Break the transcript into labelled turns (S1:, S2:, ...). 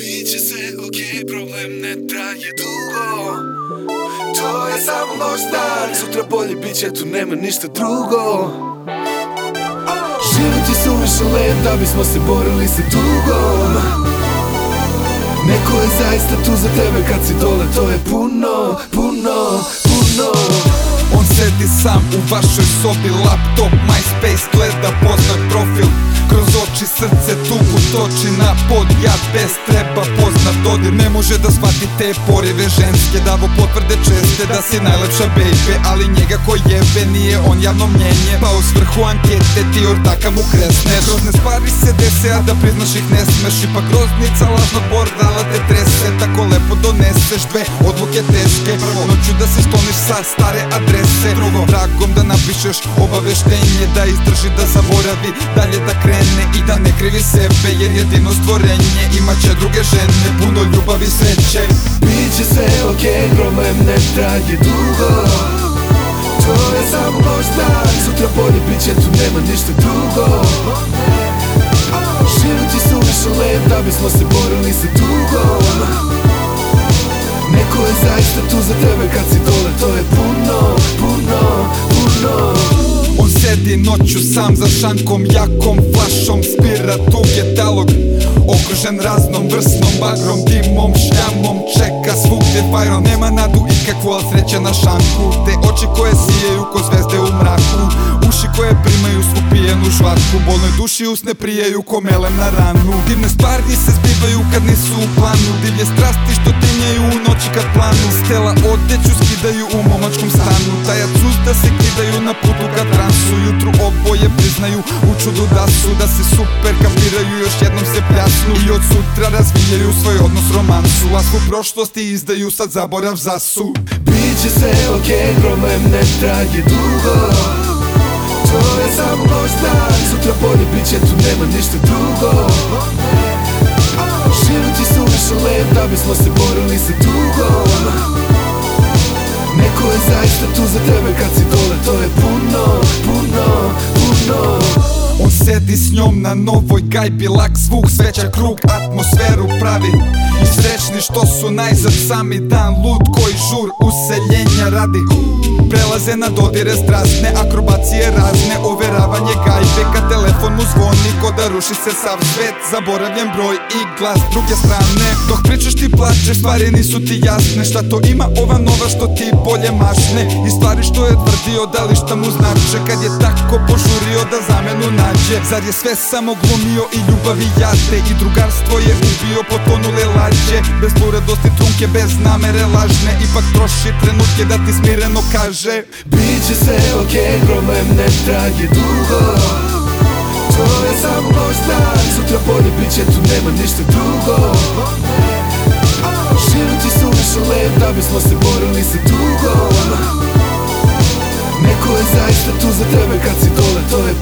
S1: Biće sve ok, problem ne traje dugo. To je samo loš dan, sutra bolje bit će, tu nema ništa drugo. Život je suviše lep da bismo se borili sa tugom Neko je zaista tu za tebe kad si dole, to je puno, puno, puno.
S2: On sedi sam u vašoj sobi Laptop, MySpace, gleda poznat profil Kroz oči srce tugu toči na pod Ja bez treba poznat dodir Ne može da shvati te porive ženske. Davo potvrde česte da si najlepša baby Ali njega ko jebe nije on javno mnjenje. Pa u svrhu ankete ti ortaka mu kresne. Grozne stvari se dese a da priznaš ih ne smeš. Ipak groznica lažnog bordala te trese Tako lepo doneseš dve odluke teške. Prvo noću da se skloniš sa stare adrese. Drugo tragom da napišeš obaveštenje Da izdrži da zaboravi dalje da krene i da ne krivi sebe Jer jedino stvorenje imat će druge žene Puno ljubavi i sreće.
S1: Biće sve ok, problem ne traje dugo. To je samo loš dan, sutra bolje bit će, tu nema ništa drugo. Život je suviše lep da bismo se borili sa tugom Neko je zaista tu za tebe kad si dole, to je puno, puno, puno
S2: On sedi noću sam za šankom jakom Flašom spira tuge talog Okružen raznom vrsnom bagrom Dimom, šljamom, čeka svugdje fajrom. Nema nadu ikakvu, al sreće na šanku. Te oči koje sijeju ko zvezde u mraku Uši koje primaju svu pijenu žvaku. Bolnoj duši usne prijeju ko melem na ranu. Divne stvari se zbivaju kad nisu u planu. Divlje strasti što tinjeju u kad planu Stela odeću skidaju u momačkom stanu. Tajac da se kidaju na putu kad transu. Jutru oboje priznaju u čudu da su Da se super kapiraju još jednom se pljasnu I od sutra razvijaju svoj odnos romansu A svu prošlosti izdaju sad zaborav zasu
S1: Biće sve ok, problem ne traje dugo. To je samo loš dan, sutra bolje bit će, tu nema ništa drugo Lep da bismo se borili sa tugom Neko je zaista tu za tebe kad si dole, to je puno, puno, puno.
S2: On sedi s njom na novoj gajbi Lak zvuk, sveća krug, atmosferu pravi srećni što su najzad sami dan Lud koji žur useljenja radi. Prelaze na dodire strasne Akrobacije razne, overavanje gajbe. Kad telefon mu zvoni ko da ruši se sav svet. Zaboravljen broj i glas druge strane. Dok pričaš ti plačeš, stvari nisu ti jasne. Šta to ima ova nova što ti bolje mašne? I stvari što je tvrdio da li šta mu znače? Kad je tako požurio da zamenu nađe. Zar je sve samo glumio i ljubavi jate? I drugarstvo je ubio potonule lađe Bez poredosti trunke, bez namere lažne. Ipak troši trenutke da ti smireno kaže.
S1: Biće sve ok, problem ne traje dugo. To je samo loš dan, sutra bolje bit će, tu nema ništa drugo. Život je suviše lep da bismo se borili sa tugom Neko je zaista tu za tebe kad si dole,